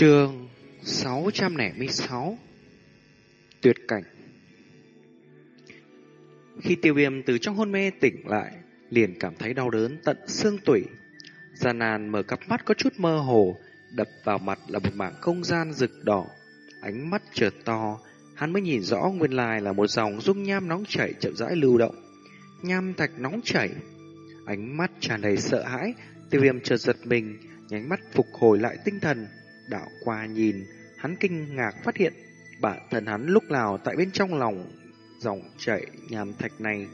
Trường 606 Tuyệt cảnh Khi tiêu viêm từ trong hôn mê tỉnh lại, liền cảm thấy đau đớn tận xương tủy. Gian nàn mở cặp mắt có chút mơ hồ, đập vào mặt là một mảng không gian rực đỏ. Ánh mắt chợt to, hắn mới nhìn rõ nguyên lai là một dòng dung nham nóng chảy chậm rãi lưu động. Nham thạch nóng chảy, ánh mắt tràn đầy sợ hãi, tiêu viêm chợt giật mình, nhánh mắt phục hồi lại tinh thần, đảo qua nhìn, hắn kinh ngạc phát hiện bản thân hắn lúc nào tại bên trong lòng dòng chảy nhàm thạch này.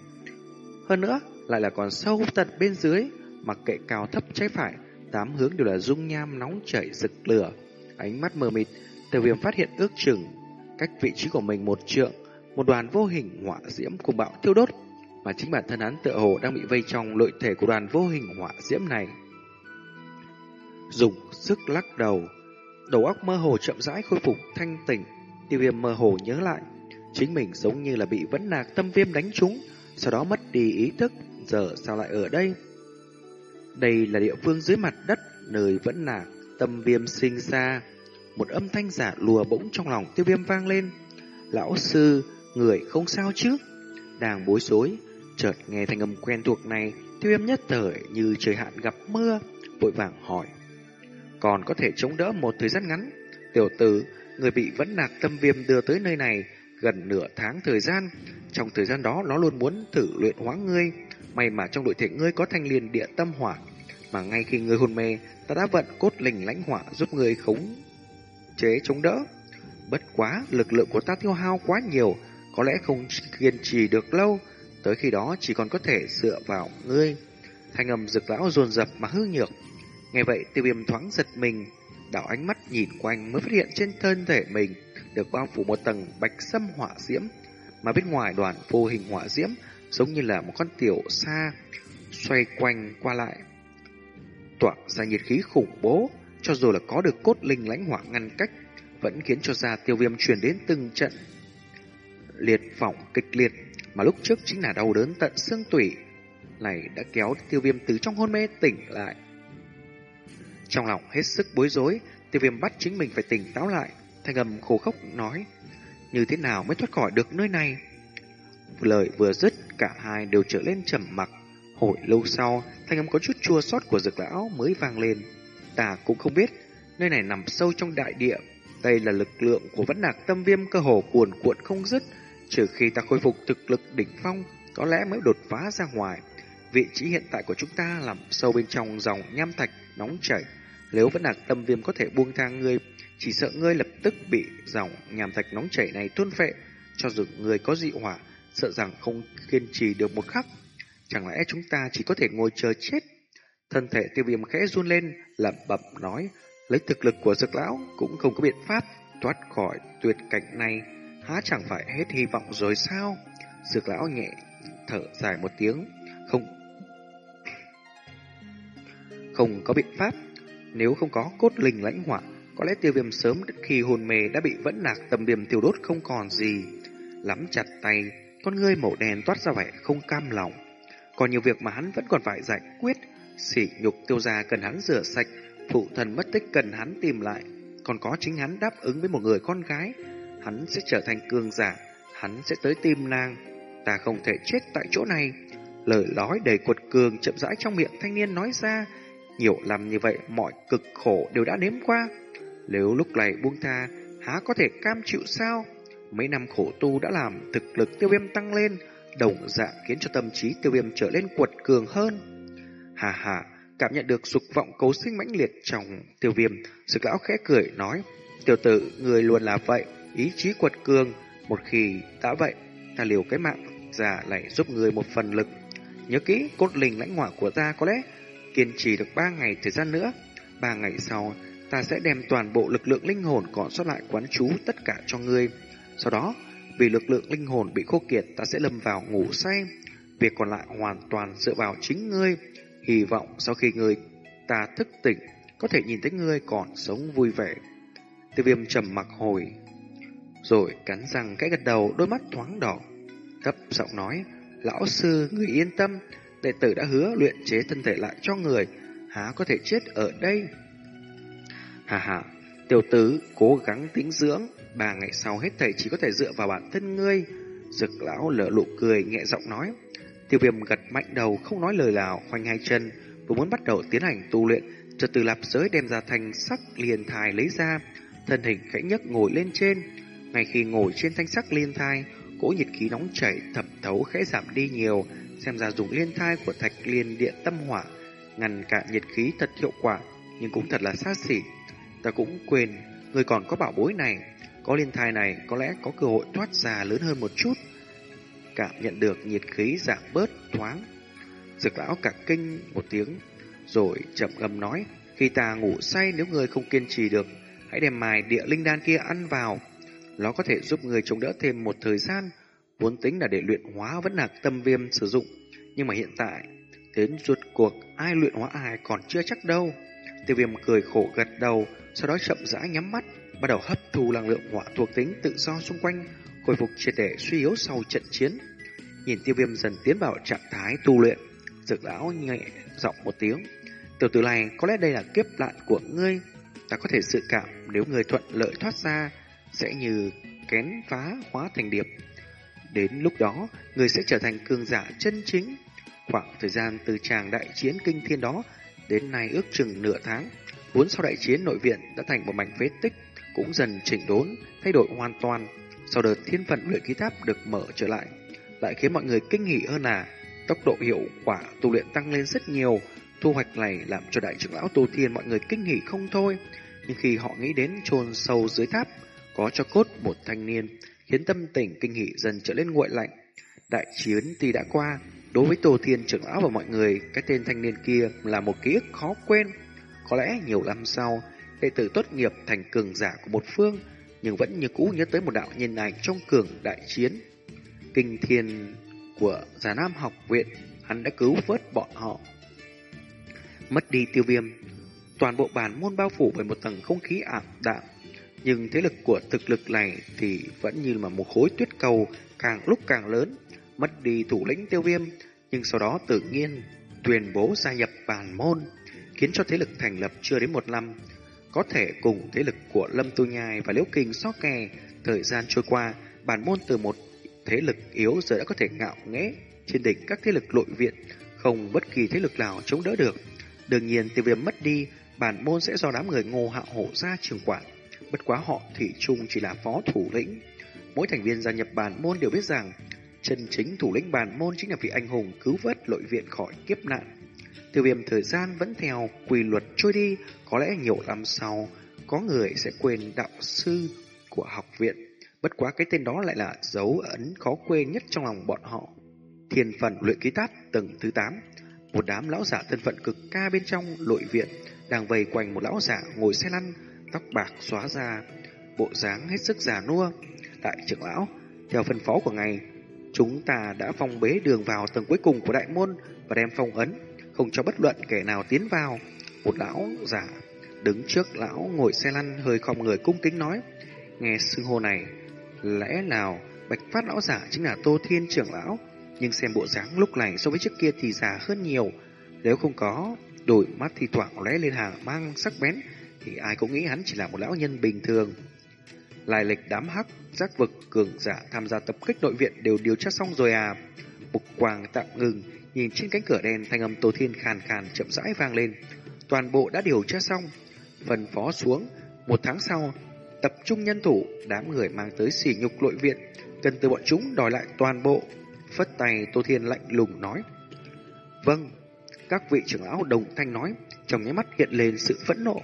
Hơn nữa, lại là còn sâu tận bên dưới, mặc kệ cao thấp trái phải, tám hướng đều là dung nham nóng chảy rực lửa. Ánh mắt mờ mịt, từ việc phát hiện ước chừng cách vị trí của mình một trượng, một đoàn vô hình hỏa diễm cùng bạo thiêu đốt, mà chính bản thân hắn tựa hồ đang bị vây trong lợi thể của đoàn vô hình hỏa diễm này. Dùng sức lắc đầu, đầu óc mơ hồ chậm rãi khôi phục thanh tỉnh, tiêu viêm mơ hồ nhớ lại, chính mình giống như là bị vấn nạc tâm viêm đánh trúng, sau đó mất đi ý thức, giờ sao lại ở đây? Đây là địa phương dưới mặt đất, nơi vẫn nạc tâm viêm sinh ra. Một âm thanh giả lùa bỗng trong lòng tiêu viêm vang lên. Lão sư, người không sao chứ? Đang bối rối, chợt nghe thanh âm quen thuộc này, tiêu viêm nhất thời như trời hạn gặp mưa, vội vàng hỏi còn có thể chống đỡ một thời gian ngắn. Tiểu tử, người bị vẫn nạc tâm viêm đưa tới nơi này gần nửa tháng thời gian. Trong thời gian đó, nó luôn muốn thử luyện hóa ngươi. May mà trong đội thể ngươi có thanh liền địa tâm hỏa. Mà ngay khi ngươi hôn mê, ta đã vận cốt linh lãnh hỏa giúp ngươi khống chế chống đỡ. Bất quá, lực lượng của ta tiêu hao quá nhiều, có lẽ không kiên trì được lâu. Tới khi đó chỉ còn có thể dựa vào ngươi. Thanh âm rực lão dồn dập mà hư nhược, Nghe vậy tiêu viêm thoáng giật mình, đảo ánh mắt nhìn quanh mới phát hiện trên thân thể mình được bao phủ một tầng bạch sâm hỏa diễm, mà bên ngoài đoàn vô hình hỏa diễm giống như là một con tiểu sa xoay quanh qua lại. Tỏa ra nhiệt khí khủng bố, cho dù là có được cốt linh lãnh hỏa ngăn cách, vẫn khiến cho da tiêu viêm truyền đến từng trận liệt phỏng kịch liệt, mà lúc trước chính là đau đớn tận xương tủy này đã kéo tiêu viêm từ trong hôn mê tỉnh lại. Trong lòng hết sức bối rối, tiêu viêm bắt chính mình phải tỉnh táo lại. Thanh âm khổ khốc nói, như thế nào mới thoát khỏi được nơi này? Lời vừa dứt, cả hai đều trở lên trầm mặc. Hồi lâu sau, thanh âm có chút chua xót của dược lão mới vang lên. Ta cũng không biết, nơi này nằm sâu trong đại địa. Đây là lực lượng của vẫn nạc tâm viêm cơ hồ cuồn cuộn không dứt. Trừ khi ta khôi phục thực lực đỉnh phong, có lẽ mới đột phá ra ngoài. Vị trí hiện tại của chúng ta nằm sâu bên trong dòng nham thạch nóng chảy. Nếu vẫn là tâm viêm có thể buông thang ngươi, chỉ sợ ngươi lập tức bị dòng nhàm thạch nóng chảy này tuôn phệ. Cho dù ngươi có dị hỏa, sợ rằng không kiên trì được một khắc. Chẳng lẽ chúng ta chỉ có thể ngồi chờ chết? Thân thể tiêu viêm khẽ run lên, lẩm bẩm nói, lấy thực lực của dược lão cũng không có biện pháp thoát khỏi tuyệt cảnh này. Há chẳng phải hết hy vọng rồi sao? Dược lão nhẹ thở dài một tiếng, không không có biện pháp. Nếu không có cốt linh lãnh hỏa, có lẽ tiêu viêm sớm khi hồn mề đã bị vẫn nạc tầm viêm tiêu đốt không còn gì. Lắm chặt tay, con ngươi màu đen toát ra vẻ không cam lòng. Còn nhiều việc mà hắn vẫn còn phải giải quyết. Sỉ nhục tiêu gia cần hắn rửa sạch, phụ thần mất tích cần hắn tìm lại. Còn có chính hắn đáp ứng với một người con gái. Hắn sẽ trở thành cường giả, hắn sẽ tới tìm nàng. Ta không thể chết tại chỗ này. Lời nói đầy cuột cường chậm rãi trong miệng thanh niên nói ra, nhiều năm như vậy, mọi cực khổ đều đã nếm qua. Nếu lúc này buông tha, há có thể cam chịu sao? Mấy năm khổ tu đã làm thực lực tiêu viêm tăng lên, đồng dạng khiến cho tâm trí tiêu viêm trở lên quật cường hơn. Hà hà, cảm nhận được dục vọng cấu sinh mãnh liệt trong tiêu viêm, sự lão khẽ cười nói, tiểu tử, người luôn là vậy, ý chí quật cường, một khi đã vậy, ta liều cái mạng già lại giúp người một phần lực. Nhớ kỹ, cốt linh lãnh hỏa của ta có lẽ kiên trì được ba ngày thời gian nữa. Ba ngày sau, ta sẽ đem toàn bộ lực lượng linh hồn còn sót lại quán chú tất cả cho ngươi. Sau đó, vì lực lượng linh hồn bị khô kiệt, ta sẽ lâm vào ngủ say. Việc còn lại hoàn toàn dựa vào chính ngươi. Hy vọng sau khi ngươi ta thức tỉnh, có thể nhìn thấy ngươi còn sống vui vẻ. Tiêu viêm trầm mặc hồi, rồi cắn răng cái gật đầu, đôi mắt thoáng đỏ. Thấp giọng nói, lão sư, người yên tâm, đệ tử đã hứa luyện chế thân thể lại cho người, há có thể chết ở đây. Hà hà, Tiểu tử cố gắng tính dưỡng, ba ngày sau hết thầy chỉ có thể dựa vào bản thân ngươi. Dực lão lở lụ cười nhẹ giọng nói. Tiêu viêm gật mạnh đầu không nói lời nào khoanh hai chân vừa muốn bắt đầu tiến hành tu luyện chợt từ lạp giới đem ra thanh sắc liền thai lấy ra thân hình khẽ nhấc ngồi lên trên ngay khi ngồi trên thanh sắc liên thai cỗ nhiệt khí nóng chảy thẩm thấu khẽ giảm đi nhiều xem ra dùng liên thai của thạch liên địa tâm hỏa ngăn cản nhiệt khí thật hiệu quả nhưng cũng thật là xa xỉ ta cũng quên người còn có bảo bối này có liên thai này có lẽ có cơ hội thoát ra lớn hơn một chút cảm nhận được nhiệt khí giảm bớt thoáng. Dược lão cả kinh một tiếng, rồi chậm gầm nói, khi ta ngủ say nếu người không kiên trì được, hãy đem mài địa linh đan kia ăn vào. Nó có thể giúp người chống đỡ thêm một thời gian, vốn tính là để luyện hóa vẫn là tâm viêm sử dụng. Nhưng mà hiện tại, đến ruột cuộc ai luyện hóa ai còn chưa chắc đâu. Tiêu viêm cười khổ gật đầu, sau đó chậm rãi nhắm mắt, bắt đầu hấp thu năng lượng hỏa thuộc tính tự do xung quanh, khôi phục triệt để suy yếu sau trận chiến. Nhìn tiêu viêm dần tiến vào trạng thái tu luyện, dược lão nhẹ giọng một tiếng. Tiểu tử này có lẽ đây là kiếp nạn của ngươi. Ta có thể dự cảm nếu người thuận lợi thoát ra, sẽ như kén phá hóa thành điệp. Đến lúc đó, người sẽ trở thành cường giả chân chính. Khoảng thời gian từ tràng đại chiến kinh thiên đó đến nay ước chừng nửa tháng, vốn sau đại chiến nội viện đã thành một mảnh phế tích, cũng dần chỉnh đốn, thay đổi hoàn toàn. Sau đợt thiên phận luyện khí tháp được mở trở lại, lại khiến mọi người kinh hỉ hơn là tốc độ hiệu quả tu luyện tăng lên rất nhiều. Thu hoạch này làm cho đại trưởng lão Tu Thiên mọi người kinh hỉ không thôi. Nhưng khi họ nghĩ đến chôn sâu dưới tháp, có cho cốt một thanh niên, khiến tâm tình kinh hỉ dần trở lên nguội lạnh. Đại chiến tuy đã qua, đối với Tô Thiên trưởng lão và mọi người, cái tên thanh niên kia là một ký ức khó quên. Có lẽ nhiều năm sau, đệ tử tốt nghiệp thành cường giả của một phương, nhưng vẫn như cũ nhớ tới một đạo nhân ảnh trong cường đại chiến. Kinh thiên của Già Nam học viện, hắn đã cứu vớt bọn họ. Mất đi tiêu viêm, toàn bộ bản môn bao phủ bởi một tầng không khí ảm đạm. Nhưng thế lực của thực lực này thì vẫn như là một khối tuyết cầu càng lúc càng lớn. Mất đi thủ lĩnh tiêu viêm, nhưng sau đó tự nhiên tuyên bố gia nhập bản môn, khiến cho thế lực thành lập chưa đến một năm có thể cùng thế lực của Lâm Tu Nhai và Liễu Kinh so kè. Thời gian trôi qua, bản môn từ một thế lực yếu giờ đã có thể ngạo nghễ trên đỉnh các thế lực nội viện, không bất kỳ thế lực nào chống đỡ được. Đương nhiên, tiêu viêm mất đi, bản môn sẽ do đám người ngô hạo hổ ra trường quản. Bất quá họ thủy chung chỉ là phó thủ lĩnh. Mỗi thành viên gia nhập bản môn đều biết rằng chân chính thủ lĩnh bản môn chính là vị anh hùng cứu vớt nội viện khỏi kiếp nạn. Tiêu viêm thời gian vẫn theo quy luật trôi đi, có lẽ nhiều năm sau, có người sẽ quên đạo sư của học viện. Bất quá cái tên đó lại là dấu ấn khó quên nhất trong lòng bọn họ. Thiên phần luyện ký tát tầng thứ 8. Một đám lão giả thân phận cực ca bên trong nội viện đang vây quanh một lão giả ngồi xe lăn, tóc bạc xóa ra, bộ dáng hết sức già nua. Đại trưởng lão, theo phân phó của ngài, chúng ta đã phong bế đường vào tầng cuối cùng của đại môn và đem phong ấn không cho bất luận kẻ nào tiến vào. Một lão giả đứng trước lão ngồi xe lăn hơi khom người cung kính nói, nghe xưng hô này, lẽ nào bạch phát lão giả chính là Tô Thiên trưởng lão, nhưng xem bộ dáng lúc này so với trước kia thì già hơn nhiều, nếu không có đôi mắt thì thoảng lóe lên hàng mang sắc bén thì ai cũng nghĩ hắn chỉ là một lão nhân bình thường. Lai lịch đám hắc, giác vực, cường giả tham gia tập kích nội viện đều điều tra xong rồi à. Mục quang tạm ngừng, Nhìn trên cánh cửa đen, thanh âm Tô Thiên khàn khàn chậm rãi vang lên. Toàn bộ đã điều tra xong, phần phó xuống. Một tháng sau, tập trung nhân thủ, đám người mang tới sỉ nhục nội viện, cần từ bọn chúng đòi lại toàn bộ. Phất tay Tô Thiên lạnh lùng nói. Vâng, các vị trưởng lão đồng thanh nói, trong nháy mắt hiện lên sự phẫn nộ.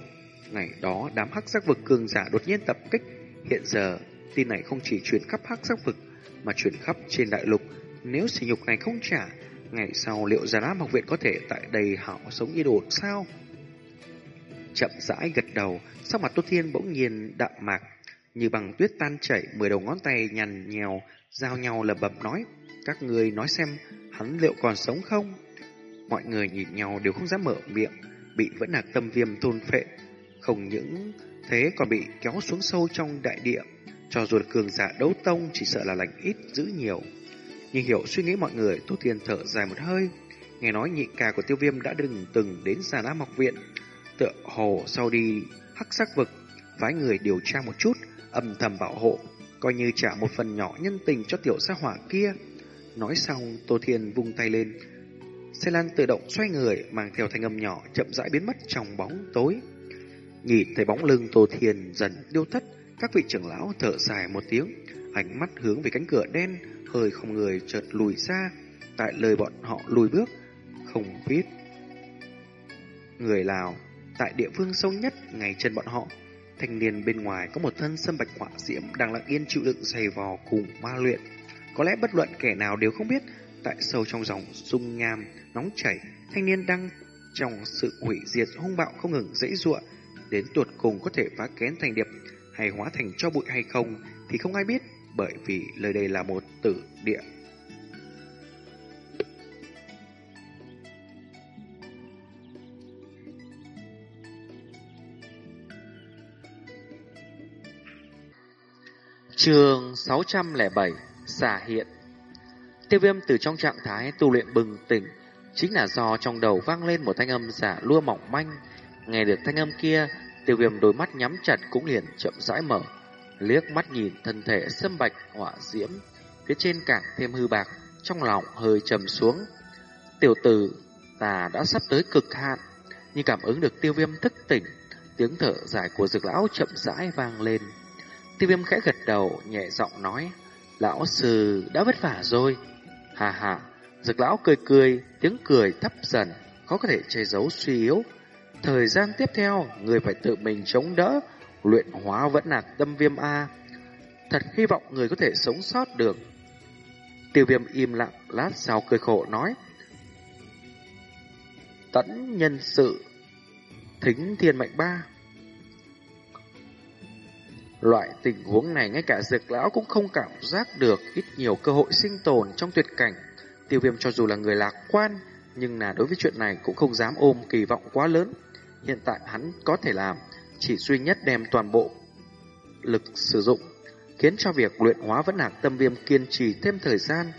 Ngày đó, đám hắc sắc vực cường giả đột nhiên tập kích. Hiện giờ, tin này không chỉ truyền khắp hắc sắc vực, mà truyền khắp trên đại lục. Nếu sỉ nhục này không trả, Ngày sau liệu Già Lam học viện có thể tại đây hảo sống yên ổn sao? Chậm rãi gật đầu, sau mặt Tô Thiên bỗng nhiên đạm mạc, như bằng tuyết tan chảy, mười đầu ngón tay nhằn nhèo, giao nhau lẩm bập nói, các người nói xem hắn liệu còn sống không? Mọi người nhìn nhau đều không dám mở miệng, bị vẫn là tâm viêm thôn phệ, không những thế còn bị kéo xuống sâu trong đại địa, cho dù là cường giả đấu tông chỉ sợ là lành ít giữ nhiều. Nhưng hiểu suy nghĩ mọi người, Tô Thiên thở dài một hơi. Nghe nói nhị ca của tiêu viêm đã đừng từng đến xà lá mọc viện. Tựa hồ sau đi hắc sắc vực, phái người điều tra một chút, âm thầm bảo hộ, coi như trả một phần nhỏ nhân tình cho tiểu gia hỏa kia. Nói xong, Tô Thiên vung tay lên, xe lan tự động xoay người, mang theo thanh âm nhỏ chậm rãi biến mất trong bóng tối. Nhìn thấy bóng lưng Tô Thiên dần điêu thất, các vị trưởng lão thở dài một tiếng, ánh mắt hướng về cánh cửa đen, hơi không người chợt lùi xa, tại lời bọn họ lùi bước, không biết. Người Lào, tại địa phương sâu nhất ngay chân bọn họ, thanh niên bên ngoài có một thân sâm bạch họa diễm đang lặng yên chịu đựng dày vò cùng ma luyện. Có lẽ bất luận kẻ nào đều không biết, tại sâu trong dòng dung nham nóng chảy, thanh niên đang trong sự hủy diệt hung bạo không ngừng dãy ruộng, đến tuột cùng có thể phá kén thành điệp hay hóa thành cho bụi hay không thì không ai biết, bởi vì nơi đây là một tử địa. Trường 607 Xả hiện. Tiêu viêm từ trong trạng thái tu luyện bừng tỉnh Chính là do trong đầu vang lên một thanh âm giả lua mỏng manh. Nghe được thanh âm kia Tiêu viêm đôi mắt nhắm chặt cũng liền chậm rãi mở Liếc mắt nhìn thân thể sâm bạch hỏa diễm Phía trên càng thêm hư bạc Trong lòng hơi trầm xuống Tiểu tử ta đã sắp tới cực hạn nhưng cảm ứng được tiêu viêm thức tỉnh Tiếng thở dài của dược lão chậm rãi vang lên Tiêu viêm khẽ gật đầu, nhẹ giọng nói, lão sư đã vất vả rồi. Hà hà, dược lão cười cười, tiếng cười thấp dần, khó có thể che giấu suy yếu. Thời gian tiếp theo, người phải tự mình chống đỡ, luyện hóa vẫn nạc tâm viêm A. Thật hy vọng người có thể sống sót được. Tiêu viêm im lặng, lát sau cười khổ nói. Tẫn nhân sự, thính thiên mệnh ba. Loại tình huống này ngay cả dược lão cũng không cảm giác được ít nhiều cơ hội sinh tồn trong tuyệt cảnh. Tiêu viêm cho dù là người lạc quan, nhưng là đối với chuyện này cũng không dám ôm kỳ vọng quá lớn. Hiện tại hắn có thể làm, chỉ duy nhất đem toàn bộ lực sử dụng, khiến cho việc luyện hóa vẫn hạc tâm viêm kiên trì thêm thời gian.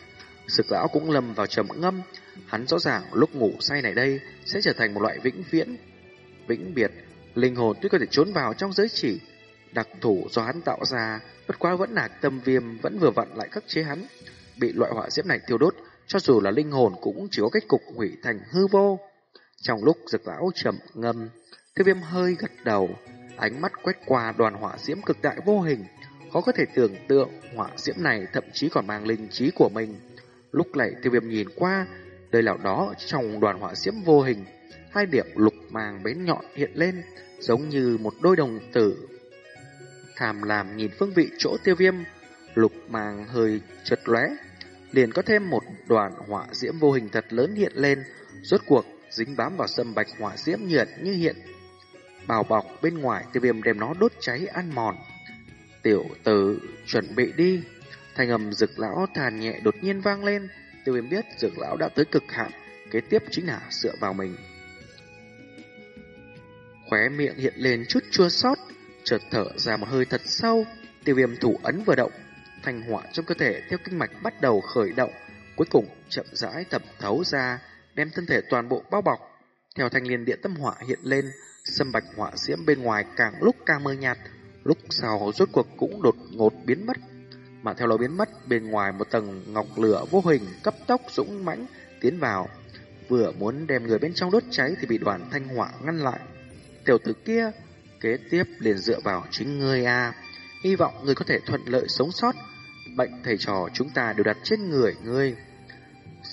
Sực lão cũng lầm vào trầm ngâm, hắn rõ ràng lúc ngủ say này đây sẽ trở thành một loại vĩnh viễn, vĩnh biệt. Linh hồn tuy có thể trốn vào trong giới chỉ, đặc thủ do hắn tạo ra, bất quá vẫn hạc tâm viêm vẫn vừa vặn lại khắc chế hắn. Bị loại hỏa diễm này thiêu đốt, cho dù là linh hồn cũng chỉ có cách cục hủy thành hư vô. Trong lúc dực lão trầm ngâm, tiêu viêm hơi gật đầu, ánh mắt quét qua đoàn hỏa diễm cực đại vô hình, khó có thể tưởng tượng hỏa diễm này thậm chí còn mang linh trí của mình. Lúc này tiêu viêm nhìn qua, nơi nào đó trong đoàn hỏa diễm vô hình, hai điểm lục màng bén nhọn hiện lên, giống như một đôi đồng tử tham làm nhìn phương vị chỗ tiêu viêm, lục màng hơi chật lóe, liền có thêm một đoàn hỏa diễm vô hình thật lớn hiện lên, rốt cuộc dính bám vào sâm bạch hỏa diễm nhiệt như hiện. Bào bọc bên ngoài tiêu viêm đem nó đốt cháy ăn mòn. Tiểu tử chuẩn bị đi. thanh âm dực lão thàn nhẹ đột nhiên vang lên. Tiêu viêm biết dực lão đã tới cực hạn. Kế tiếp chính là dựa vào mình. Khóe miệng hiện lên chút chua xót chợt thở ra một hơi thật sâu, tiêu viêm thủ ấn vừa động, thanh hỏa trong cơ thể theo kinh mạch bắt đầu khởi động, cuối cùng chậm rãi thẩm thấu ra, đem thân thể toàn bộ bao bọc. Theo thanh liên điện tâm hỏa hiện lên, sâm bạch hỏa diễm bên ngoài càng lúc càng mơ nhạt, lúc sau rốt cuộc cũng đột ngột biến mất. Mà theo lối biến mất, bên ngoài một tầng ngọc lửa vô hình cấp tốc dũng mãnh tiến vào, vừa muốn đem người bên trong đốt cháy thì bị đoàn thanh hỏa ngăn lại. Tiểu tử kia Kế tiếp liền dựa vào chính ngươi a Hy vọng ngươi có thể thuận lợi sống sót Bệnh thầy trò chúng ta đều đặt trên người ngươi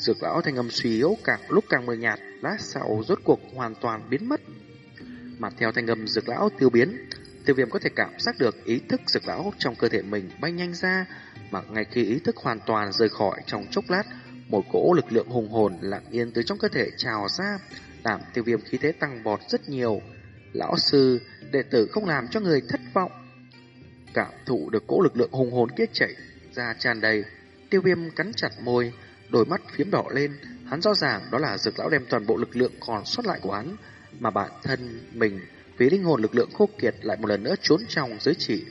Dược lão thanh âm suy yếu càng lúc càng mờ nhạt Lát sau rốt cuộc hoàn toàn biến mất Mà theo thanh âm dược lão tiêu biến Tiêu viêm có thể cảm giác được ý thức dược lão trong cơ thể mình bay nhanh ra Mà ngay khi ý thức hoàn toàn rời khỏi trong chốc lát Một cỗ lực lượng hùng hồn lặng yên từ trong cơ thể trào ra Làm tiêu viêm khí thế tăng bọt rất nhiều Lão sư, đệ tử không làm cho người thất vọng. Cảm thụ được cỗ lực lượng hùng hồn kia chảy ra tràn đầy, tiêu viêm cắn chặt môi, đôi mắt phiếm đỏ lên, hắn rõ ràng đó là dược lão đem toàn bộ lực lượng còn sót lại của hắn, mà bản thân mình vì linh hồn lực lượng khô kiệt lại một lần nữa trốn trong giới chỉ,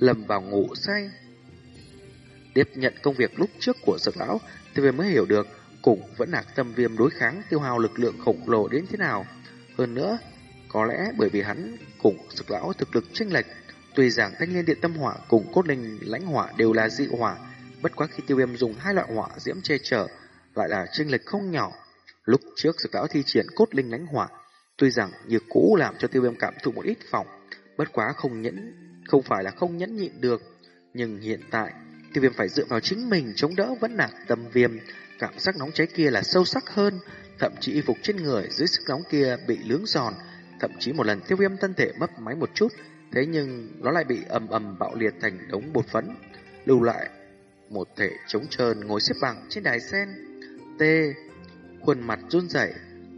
lầm vào ngủ say. Tiếp nhận công việc lúc trước của dược lão, thì về mới hiểu được cùng vẫn nạc tâm viêm đối kháng tiêu hao lực lượng khổng lồ đến thế nào. Hơn nữa, Có lẽ bởi vì hắn cùng sực lão thực lực chênh lệch, tuy rằng thanh liên điện tâm hỏa cùng cốt linh lãnh hỏa đều là dị hỏa, bất quá khi tiêu viêm dùng hai loại hỏa diễm che chở, lại là chênh lệch không nhỏ. Lúc trước sực lão thi triển cốt linh lãnh hỏa, tuy rằng như cũ làm cho tiêu viêm cảm thụ một ít phòng, bất quá không nhẫn, không phải là không nhẫn nhịn được, nhưng hiện tại tiêu viêm phải dựa vào chính mình chống đỡ vẫn nạc tâm viêm, cảm giác nóng cháy kia là sâu sắc hơn, thậm chí y phục trên người dưới sức nóng kia bị lướng giòn, thậm chí một lần tiêu viêm thân thể mất máy một chút, thế nhưng nó lại bị ầm ầm bạo liệt thành đống bột phấn, lưu lại một thể trống trơn ngồi xếp bằng trên đài sen. T. Khuôn mặt run rẩy,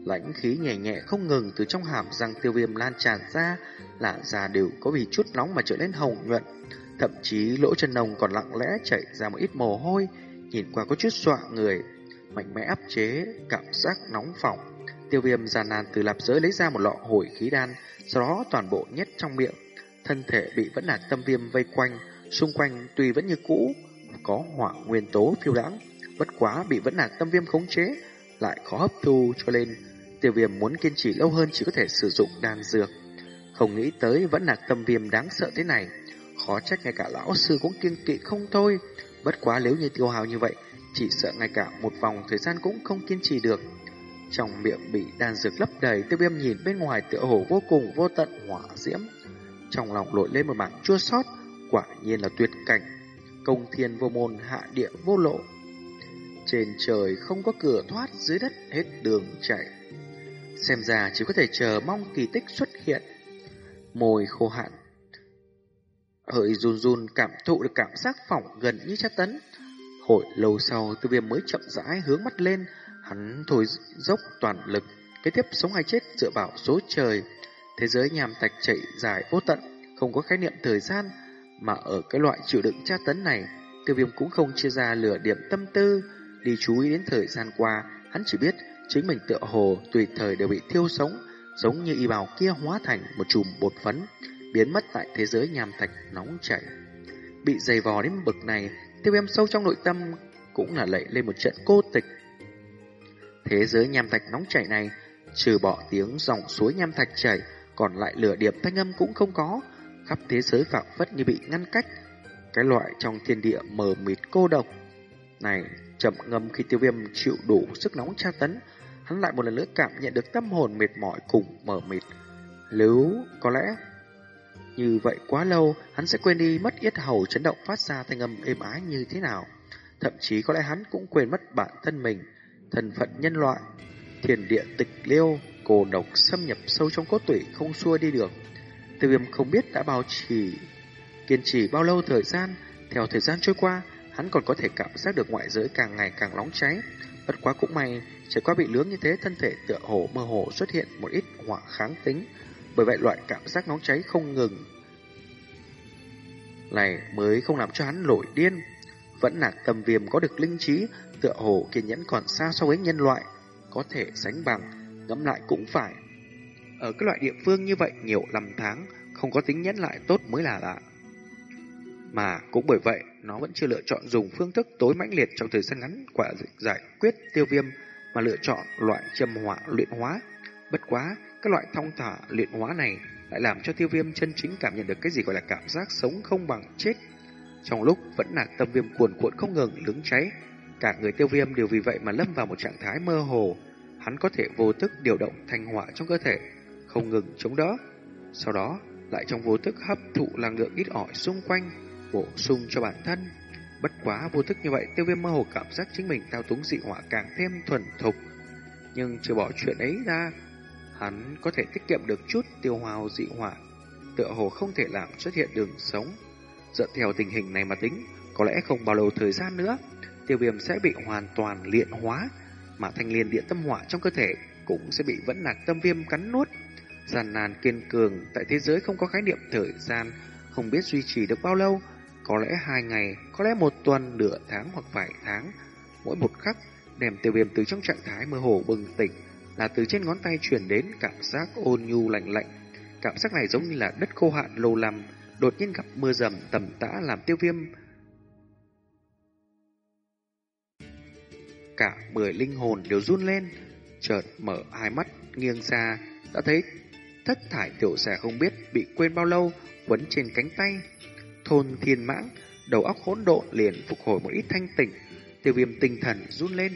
lãnh khí nhẹ nhẹ không ngừng từ trong hàm răng tiêu viêm lan tràn ra, lạ da đều có vì chút nóng mà trở nên hồng nhuận, thậm chí lỗ chân nồng còn lặng lẽ chảy ra một ít mồ hôi, nhìn qua có chút dọa người, mạnh mẽ áp chế cảm giác nóng phỏng. Tiêu viêm giàn nàn từ lạp giới lấy ra một lọ hồi khí đan, sau đó toàn bộ nhét trong miệng. Thân thể bị vẫn là tâm viêm vây quanh, xung quanh tuy vẫn như cũ, có hỏa nguyên tố phiêu lãng, bất quá bị vẫn nạc tâm viêm khống chế, lại khó hấp thu cho nên tiêu viêm muốn kiên trì lâu hơn chỉ có thể sử dụng đan dược. Không nghĩ tới vẫn nạc tâm viêm đáng sợ thế này, khó trách ngay cả lão sư cũng kiên kỵ không thôi. Bất quá nếu như tiêu hào như vậy, chỉ sợ ngay cả một vòng thời gian cũng không kiên trì được. Trong miệng bị đan dược lấp đầy, tiêu viêm nhìn bên ngoài tựa hồ vô cùng vô tận hỏa diễm. Trong lòng lội lên một mảng chua xót quả nhiên là tuyệt cảnh. Công thiên vô môn hạ địa vô lộ. Trên trời không có cửa thoát, dưới đất hết đường chạy. Xem ra chỉ có thể chờ mong kỳ tích xuất hiện. Môi khô hạn. Hợi run run cảm thụ được cảm giác phỏng gần như chắc tấn. Hồi lâu sau, tư viêm mới chậm rãi hướng mắt lên, hắn thổi dốc toàn lực, kế tiếp sống hay chết dựa vào số trời. Thế giới nhàm tạch chạy dài vô tận, không có khái niệm thời gian, mà ở cái loại chịu đựng tra tấn này, tiêu viêm cũng không chia ra lửa điểm tâm tư, đi chú ý đến thời gian qua, hắn chỉ biết chính mình tựa hồ tùy thời đều bị thiêu sống, giống như y bào kia hóa thành một chùm bột phấn, biến mất tại thế giới nhàm thạch nóng chảy. Bị dày vò đến bực này, tiêu viêm sâu trong nội tâm cũng là lệ lên một trận cô tịch. Thế giới nham thạch nóng chảy này, trừ bỏ tiếng dòng suối nham thạch chảy, còn lại lửa điểm thanh âm cũng không có, khắp thế giới phảng phất như bị ngăn cách. Cái loại trong thiên địa mờ mịt cô độc này chậm ngâm khi tiêu viêm chịu đủ sức nóng tra tấn, hắn lại một lần nữa cảm nhận được tâm hồn mệt mỏi cùng mờ mịt. Nếu có lẽ như vậy quá lâu, hắn sẽ quên đi mất yết hầu chấn động phát ra thanh âm êm ái như thế nào. Thậm chí có lẽ hắn cũng quên mất bản thân mình, thân phận nhân loại. Thiền địa tịch liêu, cô độc xâm nhập sâu trong cốt tủy không xua đi được. Tiêu viêm không biết đã bao trì, kiên trì bao lâu thời gian, theo thời gian trôi qua, hắn còn có thể cảm giác được ngoại giới càng ngày càng nóng cháy. Bất quá cũng may, trải qua bị lướng như thế thân thể tựa hồ mơ hồ xuất hiện một ít hỏa kháng tính, bởi vậy loại cảm giác nóng cháy không ngừng này mới không làm cho hắn nổi điên. Vẫn là tầm viêm có được linh trí, tựa hồ kiên nhẫn còn xa so với nhân loại, có thể sánh bằng, ngẫm lại cũng phải. Ở cái loại địa phương như vậy nhiều năm tháng, không có tính nhẫn lại tốt mới là lạ. Mà cũng bởi vậy, nó vẫn chưa lựa chọn dùng phương thức tối mãnh liệt trong thời gian ngắn quả giải quyết tiêu viêm, mà lựa chọn loại châm hỏa luyện hóa. Bất quá, các loại thông thả luyện hóa này lại làm cho tiêu viêm chân chính cảm nhận được cái gì gọi là cảm giác sống không bằng chết. Trong lúc vẫn là tâm viêm cuồn cuộn không ngừng lứng cháy, cả người tiêu viêm đều vì vậy mà lâm vào một trạng thái mơ hồ. Hắn có thể vô thức điều động thanh hỏa trong cơ thể, không ngừng chống đỡ. Sau đó, lại trong vô thức hấp thụ năng lượng ít ỏi xung quanh, bổ sung cho bản thân. Bất quá vô thức như vậy, tiêu viêm mơ hồ cảm giác chính mình thao túng dị hỏa càng thêm thuần thục. Nhưng chưa bỏ chuyện ấy ra, hắn có thể tiết kiệm được chút tiêu hao dị hỏa, tựa hồ không thể làm xuất hiện đường sống. Dựa theo tình hình này mà tính, có lẽ không bao lâu thời gian nữa, tiêu viêm sẽ bị hoàn toàn luyện hóa, mà thanh liên điện tâm hỏa trong cơ thể cũng sẽ bị vẫn nạc tâm viêm cắn nuốt. Gian nan kiên cường tại thế giới không có khái niệm thời gian, không biết duy trì được bao lâu, có lẽ hai ngày, có lẽ một tuần, nửa tháng hoặc vài tháng. Mỗi một khắc đem tiêu viêm từ trong trạng thái mơ hồ bừng tỉnh, là từ trên ngón tay truyền đến cảm giác ôn nhu lạnh lạnh. Cảm giác này giống như là đất khô hạn lâu lầm đột nhiên gặp mưa rầm tầm tã làm tiêu viêm. Cả mười linh hồn đều run lên, chợt mở hai mắt nghiêng ra, đã thấy thất thải tiểu xà không biết bị quên bao lâu, quấn trên cánh tay. Thôn thiên mãng, đầu óc hỗn độn liền phục hồi một ít thanh tỉnh. Tiêu viêm tinh thần run lên,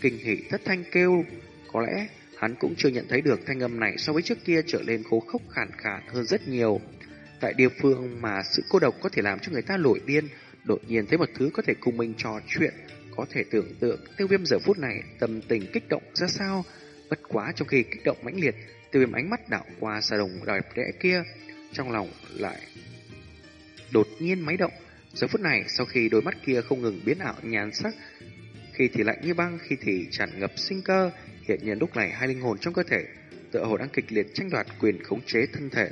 kinh hỉ thất thanh kêu. Có lẽ hắn cũng chưa nhận thấy được thanh âm này so với trước kia trở lên khô khốc khàn khàn hơn rất nhiều. Tại địa phương mà sự cô độc có thể làm cho người ta nổi điên, đột nhiên thấy một thứ có thể cùng mình trò chuyện, có thể tưởng tượng tiêu viêm giờ phút này tâm tình kích động ra sao. Bất quá trong khi kích động mãnh liệt, tiêu viêm ánh mắt đảo qua xà đồng đẹp đẽ kia, trong lòng lại đột nhiên máy động. Giờ phút này, sau khi đôi mắt kia không ngừng biến ảo nhàn sắc, khi thì lạnh như băng, khi thì tràn ngập sinh cơ, hiện nhiên lúc này hai linh hồn trong cơ thể tựa hồ đang kịch liệt tranh đoạt quyền khống chế thân thể.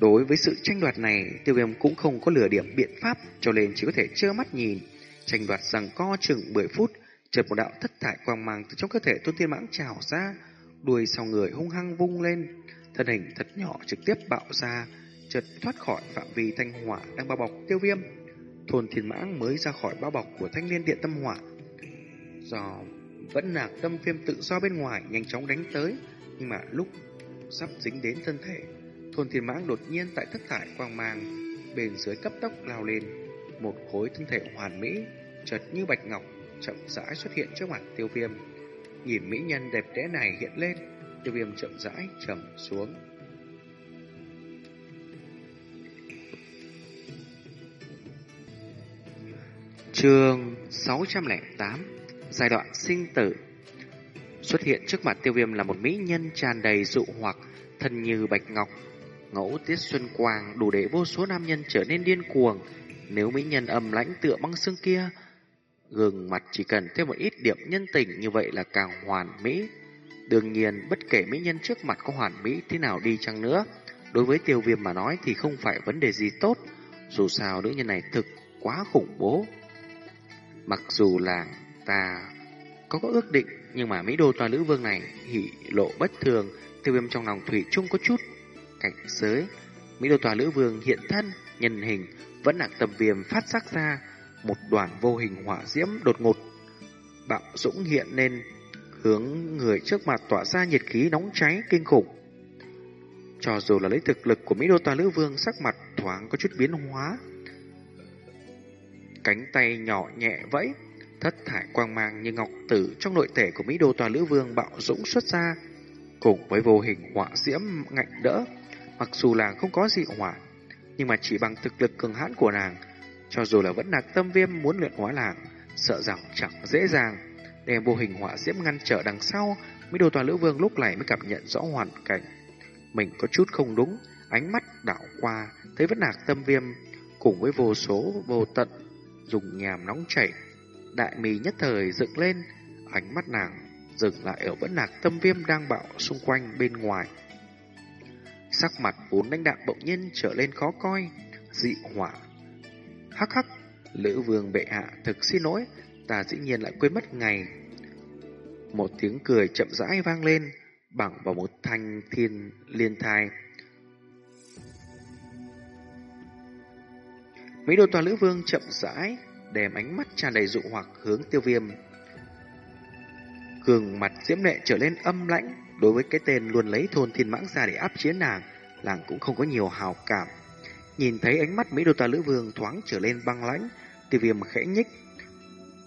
Đối với sự tranh đoạt này, tiêu viêm cũng không có lừa điểm biện pháp, cho nên chỉ có thể trơ mắt nhìn. Tranh đoạt rằng co chừng 10 phút, chợt một đạo thất thải quang mang từ trong cơ thể tôn tiên mãng trào ra, đuôi sau người hung hăng vung lên, thân hình thật nhỏ trực tiếp bạo ra, chợt thoát khỏi phạm vi thanh hỏa đang bao bọc tiêu viêm. Thôn thiên mãng mới ra khỏi bao bọc của thanh liên điện tâm hỏa. Do vẫn nạc tâm viêm tự do bên ngoài nhanh chóng đánh tới, nhưng mà lúc sắp dính đến thân thể, thôn thiên mãng đột nhiên tại thất thải quang mang bên dưới cấp tốc lao lên, một khối thân thể hoàn mỹ, chợt như bạch ngọc chậm rãi xuất hiện trước mặt tiêu viêm. Nhìn mỹ nhân đẹp đẽ này hiện lên, tiêu viêm chậm rãi trầm xuống. Trường 608 Giai đoạn sinh tử. Xuất hiện trước mặt tiêu viêm là một mỹ nhân tràn đầy dụ hoặc Thân như bạch ngọc. Ngẫu tiết xuân quang đủ để vô số nam nhân trở nên điên cuồng. Nếu mỹ nhân âm lãnh tựa băng xương kia Gương mặt chỉ cần thêm một ít điểm nhân tình như vậy là càng hoàn mỹ. Đương nhiên bất kể mỹ nhân trước mặt có hoàn mỹ thế nào đi chăng nữa Đối với tiêu viêm mà nói thì không phải vấn đề gì tốt. Dù sao nữ nhân này thực quá khủng bố. Mặc dù là ta có có ước định, nhưng mà Mỹ Đô toàn nữ vương này hỉ lộ bất thường, tiêu viêm trong lòng Thủy chung có chút cảnh giới. Mỹ Đô toàn nữ vương hiện thân, nhân hình, vẫn nặng tầm viêm phát sắc ra, một đoàn vô hình hỏa diễm đột ngột bạo dũng hiện lên, hướng người trước mặt tỏa ra nhiệt khí nóng cháy kinh khủng. Cho dù là lấy thực lực của Mỹ Đô toàn Lữ vương sắc mặt thoáng có chút biến hóa, cánh tay nhỏ nhẹ vẫy, thất thải quang mang như ngọc tử trong nội thể của Mỹ Đô Toàn Lữ Vương bạo dũng xuất ra, cùng với vô hình hỏa diễm ngạnh đỡ, mặc dù là không có dị hỏa, nhưng mà chỉ bằng thực lực cường hãn của nàng, cho dù là vẫn nạc tâm viêm muốn luyện hóa làng, sợ rằng chẳng dễ dàng, Để vô hình họa diễm ngăn trở đằng sau, Mỹ Đô Toàn Lữ Vương lúc này mới cảm nhận rõ hoàn cảnh. Mình có chút không đúng, ánh mắt đảo qua, thấy vẫn nạc tâm viêm cùng với vô số vô tận dùng nhàm nóng chảy. Đại mì nhất thời dựng lên, ánh mắt nàng dừng lại ở vẫn lạc tâm viêm đang bạo xung quanh bên ngoài. Sắc mặt vốn đánh đạm bỗng nhiên trở lên khó coi, dị hỏa. Hắc hắc, Lữ vương bệ hạ thực xin lỗi, ta dĩ nhiên lại quên mất ngày. Một tiếng cười chậm rãi vang lên, bằng vào một thanh thiên liên thai. Mỹ đồ toàn lữ vương chậm rãi, đem ánh mắt tràn đầy dụ hoặc hướng tiêu viêm. Gương mặt diễm lệ trở lên âm lãnh, đối với cái tên luôn lấy thôn thiên mãng ra để áp chiến nàng, làng cũng không có nhiều hào cảm. Nhìn thấy ánh mắt Mỹ đô ta lữ vương thoáng trở lên băng lãnh, tiêu viêm khẽ nhích.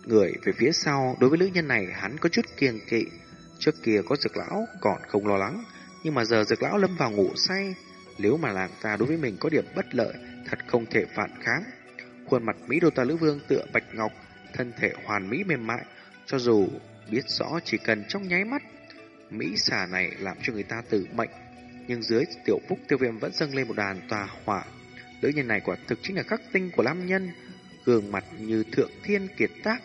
Người về phía sau, đối với nữ nhân này hắn có chút kiêng kỵ. Trước kia có dược lão còn không lo lắng, nhưng mà giờ dược lão lâm vào ngủ say. Nếu mà làm ta đối với mình có điểm bất lợi, thật không thể phản kháng. Khuôn mặt Mỹ đô ta lữ vương tựa bạch ngọc, thân thể hoàn mỹ mềm mại, cho dù biết rõ chỉ cần trong nháy mắt, Mỹ xà này làm cho người ta tử mệnh. Nhưng dưới tiểu phúc tiêu viêm vẫn dâng lên một đàn tòa hỏa. Nữ nhân này quả thực chính là khắc tinh của Lam nhân, gương mặt như thượng thiên kiệt tác,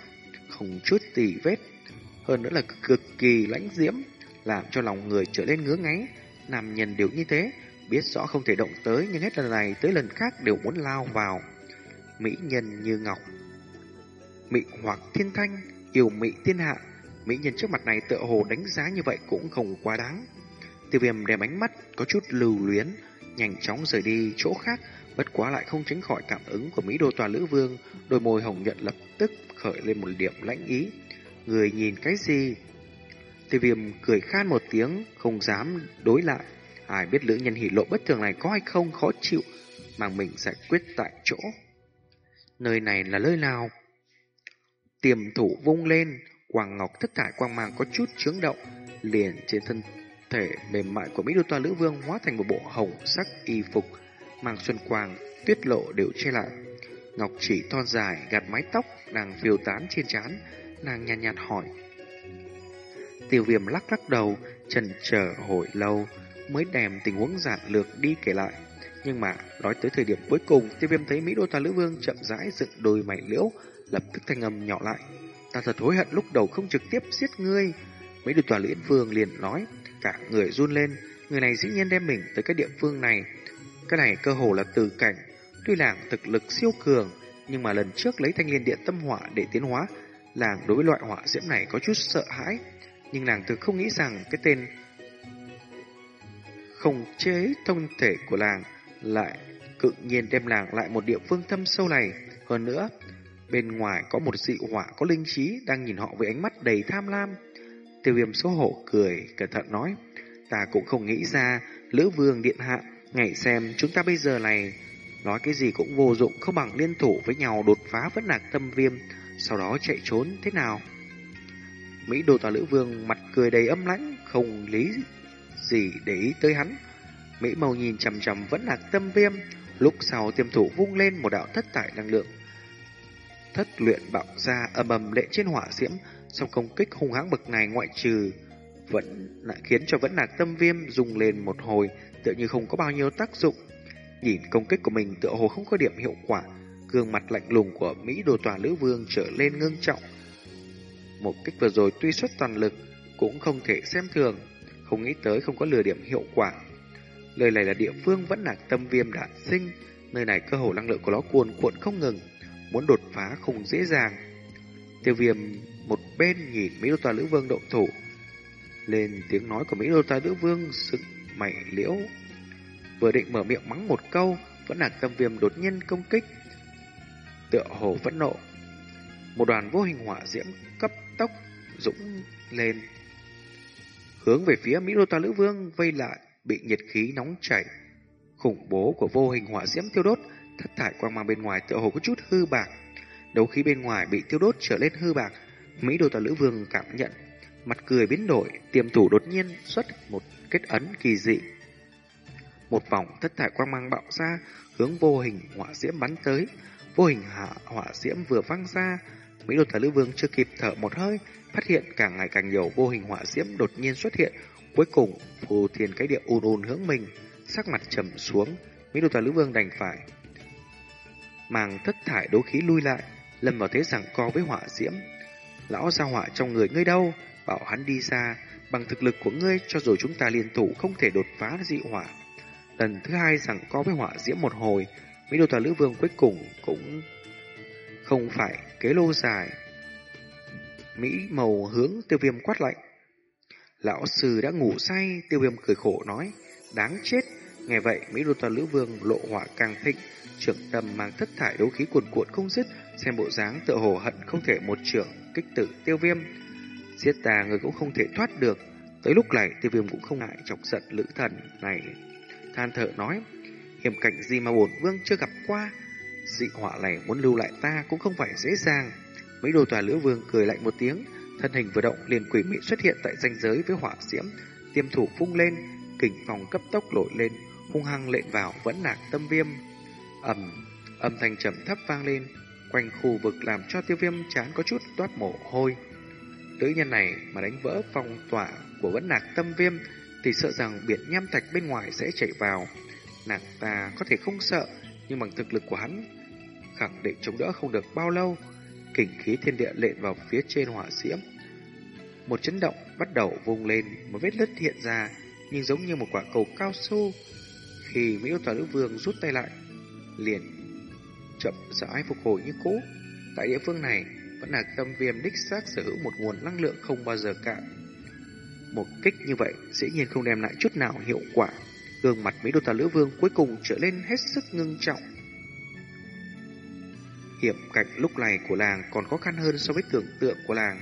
không chút tì vết. Hơn nữa là cực kỳ lãnh diễm, làm cho lòng người trở lên ngứa ngáy. Nam nhân đều như thế, biết rõ không thể động tới nhưng hết lần này tới lần khác đều muốn lao vào. Mỹ nhân như ngọc, mỹ hoặc thiên thanh, yêu mỹ thiên hạ, mỹ nhân trước mặt này tựa hồ đánh giá như vậy cũng không quá đáng. Tiêu viêm đem ánh mắt có chút lưu luyến, nhanh chóng rời đi chỗ khác, bất quá lại không tránh khỏi cảm ứng của Mỹ đô tòa lữ vương, đôi môi hồng nhuận lập tức khởi lên một điểm lãnh ý. Người nhìn cái gì? Tiêu viêm cười khan một tiếng, không dám đối lại. Ai biết lữ nhân hỉ lộ bất thường này có hay không khó chịu, mà mình giải quyết tại chỗ. Nơi này là nơi nào? Tiềm thủ vung lên, quang ngọc thất thải quang mang có chút chướng động, liền trên thân thể mềm mại của Mỹ Đô Toa Lữ Vương hóa thành một bộ hồng sắc y phục, mang xuân quang, tuyết lộ đều che lại. Ngọc chỉ thon dài, gạt mái tóc, nàng phiêu tán trên trán, nàng nhàn nhạt, nhạt hỏi. Tiêu viêm lắc lắc đầu, trần chờ hồi lâu, mới đem tình huống giản lược đi kể lại. Nhưng mà, nói tới thời điểm cuối cùng, tiêu viêm thấy Mỹ Đô tòa Lữ Vương chậm rãi dựng đôi mày liễu, lập tức thanh âm nhỏ lại. Ta thật hối hận lúc đầu không trực tiếp giết ngươi. Mỹ Đô tòa Lữ Vương liền nói, cả người run lên, người này dĩ nhiên đem mình tới cái địa phương này. Cái này cơ hồ là từ cảnh, tuy làng thực lực siêu cường, nhưng mà lần trước lấy thanh liên điện tâm hỏa để tiến hóa, làng đối với loại hỏa diễm này có chút sợ hãi, nhưng làng thực không nghĩ rằng cái tên không chế thông thể của làng lại cự nhiên đem làng lại một địa phương thâm sâu này. Hơn nữa, bên ngoài có một dị hỏa có linh trí đang nhìn họ với ánh mắt đầy tham lam. Tiêu viêm xấu hổ cười, cẩn thận nói, ta cũng không nghĩ ra, Lữ Vương Điện Hạ, ngày xem chúng ta bây giờ này, nói cái gì cũng vô dụng không bằng liên thủ với nhau đột phá vẫn lạc tâm viêm, sau đó chạy trốn thế nào. Mỹ đồ tòa Lữ Vương mặt cười đầy âm lãnh, không lý gì để ý tới hắn. Mỹ màu nhìn chầm chầm vẫn là tâm viêm, lúc sau tiêm thủ vung lên một đạo thất tải năng lượng. Thất luyện bạo ra ầm ầm lệ trên hỏa diễm, Sau công kích hung hãng bậc này ngoại trừ vẫn lại khiến cho vẫn là tâm viêm dùng lên một hồi, tựa như không có bao nhiêu tác dụng. Nhìn công kích của mình tựa hồ không có điểm hiệu quả, gương mặt lạnh lùng của Mỹ đồ tòa lữ vương trở lên ngưng trọng. Một kích vừa rồi tuy xuất toàn lực, cũng không thể xem thường, không nghĩ tới không có lừa điểm hiệu quả. Lời này là địa phương vẫn là tâm viêm đạn sinh, nơi này cơ hồ năng lượng của nó cuồn cuộn không ngừng, muốn đột phá không dễ dàng. Tiêu viêm một bên nhìn Mỹ Đô Tòa Lữ Vương động thủ, lên tiếng nói của Mỹ Đô Tòa Lữ Vương sững mày liễu. Vừa định mở miệng mắng một câu, vẫn là tâm viêm đột nhiên công kích. Tựa hồ vẫn nộ. Một đoàn vô hình hỏa diễm cấp tốc dũng lên hướng về phía Mỹ Đô Ta Lữ Vương vây lại, bị nhiệt khí nóng chảy. Khủng bố của vô hình hỏa diễm tiêu đốt, thất thải quang mang bên ngoài tựa hồ có chút hư bạc. Đấu khí bên ngoài bị tiêu đốt trở lên hư bạc, Mỹ Đô Ta Lữ Vương cảm nhận, mặt cười biến đổi, tiềm thủ đột nhiên xuất một kết ấn kỳ dị. Một vòng thất thải quang mang bạo ra, hướng vô hình hỏa diễm bắn tới. Vô hình hạ hỏa diễm vừa văng ra, Mỹ Đô Ta Lữ Vương chưa kịp thở một hơi, phát hiện càng ngày càng nhiều vô hình hỏa diễm đột nhiên xuất hiện. Cuối cùng, phù thiền cái địa ùn ùn hướng mình, sắc mặt trầm xuống, Mỹ Đô Tà Lữ Vương đành phải. Màng thất thải đấu khí lui lại, lâm vào thế rằng co với hỏa diễm. Lão ra hỏa trong người ngươi đâu, bảo hắn đi xa, bằng thực lực của ngươi cho dù chúng ta liên thủ không thể đột phá dị hỏa. Lần thứ hai rằng có với hỏa diễm một hồi, Mỹ Đô tòa Lữ Vương cuối cùng cũng không phải kế lâu dài Mỹ màu hướng tiêu viêm quát lạnh. Lão sư đã ngủ say, tiêu viêm cười khổ nói, đáng chết. Nghe vậy, Mỹ đô tòa lữ vương lộ hỏa càng thịnh, trưởng tâm mang thất thải đấu khí cuồn cuộn không dứt, xem bộ dáng tựa hồ hận không thể một trưởng kích tử tiêu viêm. Giết ta người cũng không thể thoát được. Tới lúc này, tiêu viêm cũng không ngại chọc giận lữ thần này. Than thở nói, hiểm cảnh gì mà bổn vương chưa gặp qua. Dị họa này muốn lưu lại ta cũng không phải dễ dàng. Mấy đồ tòa lữ vương cười lạnh một tiếng, thân hình vừa động liền quỷ mị xuất hiện tại ranh giới với hỏa diễm, tiêm thủ phung lên, kình phòng cấp tốc nổi lên, hung hăng lệnh vào vẫn nạc tâm viêm. ầm, âm thanh trầm thấp vang lên, quanh khu vực làm cho tiêu viêm chán có chút toát mồ hôi. Nữ nhân này mà đánh vỡ phong tỏa của vẫn nạc tâm viêm thì sợ rằng biển nham thạch bên ngoài sẽ chạy vào. Nàng ta có thể không sợ, nhưng bằng thực lực của hắn khẳng định chống đỡ không được bao lâu kình khí thiên địa lệ vào phía trên hỏa diễm. Một chấn động bắt đầu vung lên, một vết lứt hiện ra, nhưng giống như một quả cầu cao su. Khi Mỹ yêu Tòa Nữ Vương rút tay lại, liền chậm rãi phục hồi như cũ. Tại địa phương này, vẫn là tâm viêm đích xác sở hữu một nguồn năng lượng không bao giờ cạn. Một kích như vậy dĩ nhiên không đem lại chút nào hiệu quả. Gương mặt Mỹ Đô Tà Lữ Vương cuối cùng trở lên hết sức ngưng trọng. Hiểm cảnh lúc này của làng còn khó khăn hơn so với tưởng tượng của làng.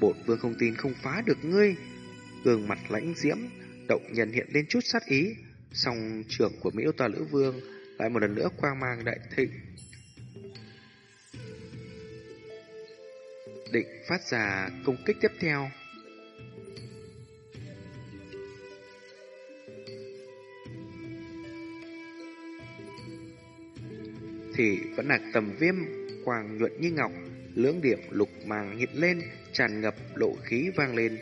Bột vương không tin không phá được ngươi. gương mặt lãnh diễm, động nhân hiện lên chút sát ý, song trưởng của Mỹ Đô Tà Lữ Vương lại một lần nữa quang mang đại thịnh. Định phát ra công kích tiếp theo. Thì vẫn là tầm viêm quàng nhuận như ngọc, lưỡng điểm lục màng hiện lên, tràn ngập lộ khí vang lên.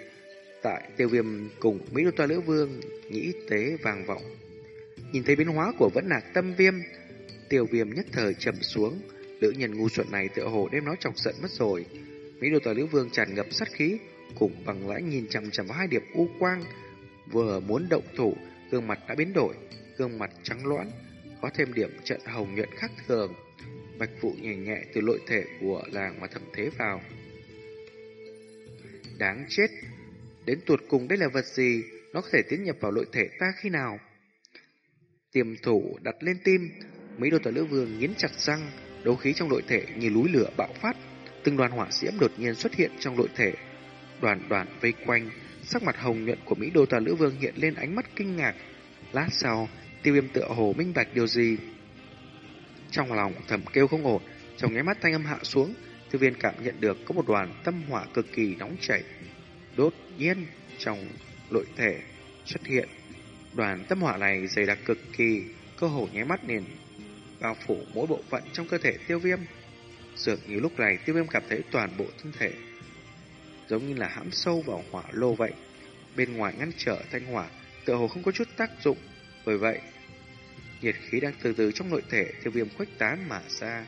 Tại tiêu viêm cùng Mỹ Đô Toa Lữ Vương, nhĩ tế vang vọng. Nhìn thấy biến hóa của vẫn nạc tâm viêm, tiêu viêm nhất thời trầm xuống, Lữ nhân ngu xuẩn này tựa hồ đem nó chọc giận mất rồi. Mỹ Đô Toa liễu Vương tràn ngập sát khí, cùng bằng lãnh nhìn chằm chằm hai điệp u quang, vừa muốn động thủ, gương mặt đã biến đổi, gương mặt trắng loãng, có thêm điểm trận hồng nhuận khác thường. Bạch vụ nhẹ nhẹ từ nội thể của làng mà thẩm thế vào. Đáng chết! Đến tuột cùng đây là vật gì? Nó có thể tiến nhập vào nội thể ta khi nào? Tiềm thủ đặt lên tim, mấy đô tòa lữ vương nghiến chặt răng, đấu khí trong nội thể như núi lửa bạo phát. Từng đoàn hỏa diễm đột nhiên xuất hiện trong nội thể. Đoàn đoàn vây quanh, sắc mặt hồng nhuận của Mỹ đô tòa lữ vương hiện lên ánh mắt kinh ngạc. Lát sau, tiêu viêm tựa hồ minh bạch điều gì, trong lòng thầm kêu không ổn, trong nháy mắt thanh âm hạ xuống, tiêu viên cảm nhận được có một đoàn tâm hỏa cực kỳ nóng chảy. Đốt nhiên trong nội thể xuất hiện. Đoàn tâm hỏa này dày đặc cực kỳ, cơ hồ nháy mắt liền bao phủ mỗi bộ phận trong cơ thể tiêu viêm. Dường như lúc này tiêu viêm cảm thấy toàn bộ thân thể giống như là hãm sâu vào hỏa lô vậy. Bên ngoài ngăn trở thanh hỏa, tựa hồ không có chút tác dụng. Bởi vậy, nhiệt khí đang từ từ trong nội thể tiêu viêm khuếch tán mà ra.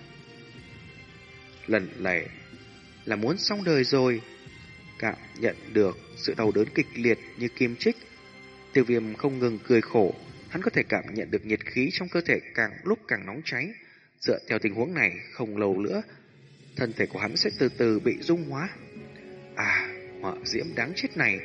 Lần này là muốn xong đời rồi, cảm nhận được sự đau đớn kịch liệt như kim chích. Tiêu viêm không ngừng cười khổ, hắn có thể cảm nhận được nhiệt khí trong cơ thể càng lúc càng nóng cháy. Dựa theo tình huống này, không lâu nữa, thân thể của hắn sẽ từ từ bị dung hóa. À, họa diễm đáng chết này!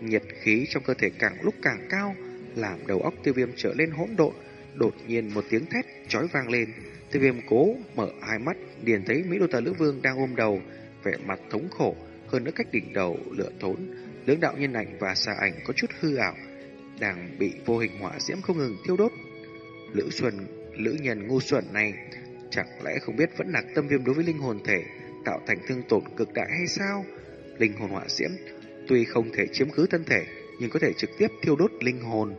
Nhiệt khí trong cơ thể càng lúc càng cao, làm đầu óc tiêu viêm trở lên hỗn độn, Đột nhiên một tiếng thét chói vang lên, tiêu viêm cố mở hai mắt, liền thấy Mỹ Đô Tà Lữ Vương đang ôm đầu, vẻ mặt thống khổ, hơn nữa cách đỉnh đầu lửa thốn, lưỡng đạo nhân ảnh và xà ảnh có chút hư ảo, đang bị vô hình hỏa diễm không ngừng thiêu đốt. Lữ Xuân, lữ nhân ngu xuẩn này, chẳng lẽ không biết vẫn nặc tâm viêm đối với linh hồn thể, tạo thành thương tổn cực đại hay sao? Linh hồn hỏa diễm tuy không thể chiếm cứ thân thể, nhưng có thể trực tiếp thiêu đốt linh hồn.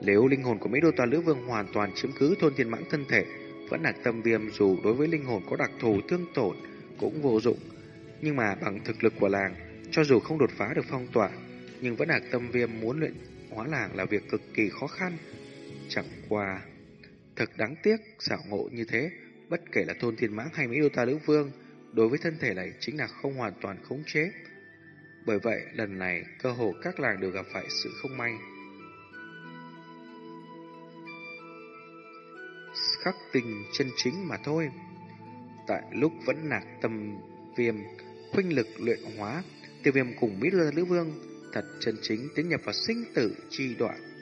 Nếu linh hồn của mấy đô toàn lữ vương hoàn toàn chiếm cứ thôn thiên mãng thân thể, vẫn là tâm viêm dù đối với linh hồn có đặc thù thương tổn cũng vô dụng. Nhưng mà bằng thực lực của làng, cho dù không đột phá được phong tỏa, nhưng vẫn là tâm viêm muốn luyện hóa làng là việc cực kỳ khó khăn. Chẳng qua, thật đáng tiếc, xảo ngộ như thế, bất kể là thôn thiên mãng hay Mỹ đô ta lữ vương, đối với thân thể này chính là không hoàn toàn khống chế. Bởi vậy, lần này, cơ hồ các làng đều gặp phải sự không may. khắc tình chân chính mà thôi. Tại lúc vẫn nạc tâm viêm, khuynh lực luyện hóa, tiêu viêm cùng Mỹ Lơ Lữ Vương thật chân chính tiến nhập vào sinh tử chi đoạn.